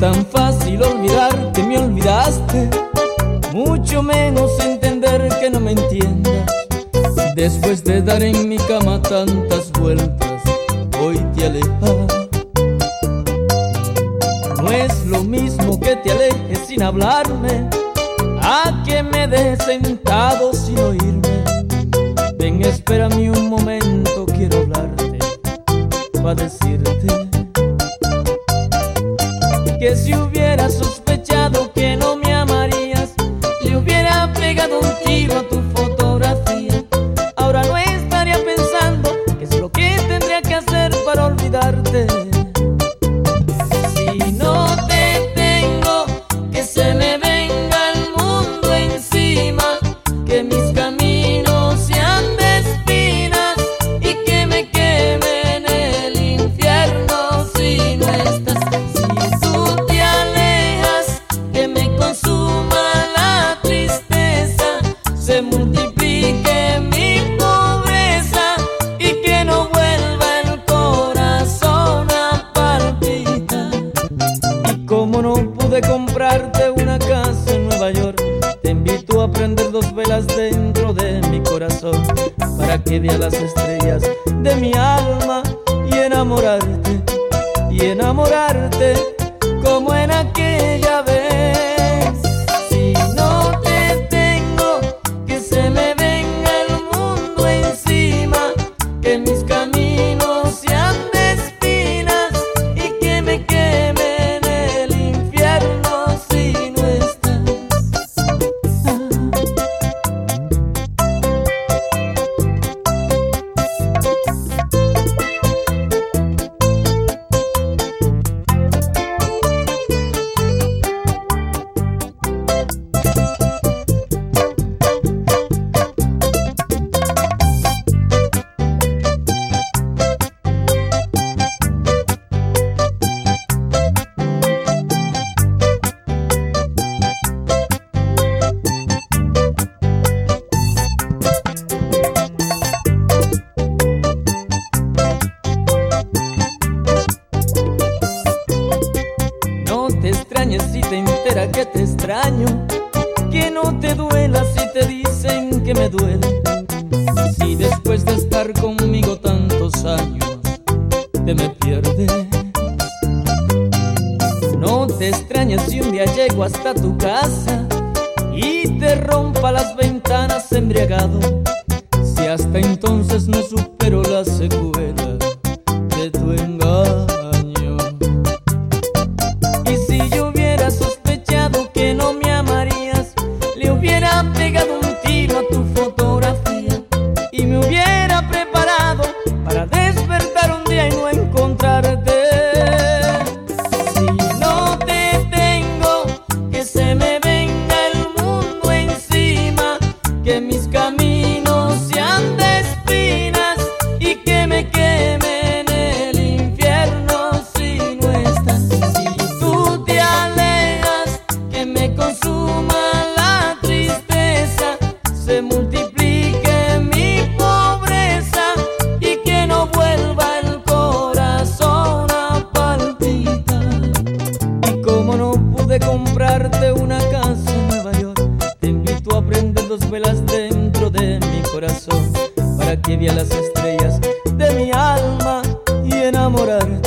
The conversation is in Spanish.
Tan fácil olvidar que me olvidaste, mucho menos entender que no me entiendas. Después de dar en mi cama tantas vueltas, hoy te alejas. No es lo mismo que te alejes sin hablarme, a que me dejes sentado sin oírme. Ven, espérame un momento, quiero hablarte, para decirte que si hubiera sospechado no pude comprarte una casa en Nueva York, te invito a prender dos velas dentro de mi corazón para que vea las estrellas de mi alma y enamorarte, y enamorarte te extraño, que no te duela si te dicen que me duele. Si después de estar conmigo tantos años te me pierdes. No te extrañes si un día llego hasta tu casa y te rompa las ventanas embriagado. Si hasta entonces no supero la secuela pude comprarte una casa en Nueva York, te invito a prender dos velas dentro de mi corazón para que vea las estrellas de mi alma y enamorarte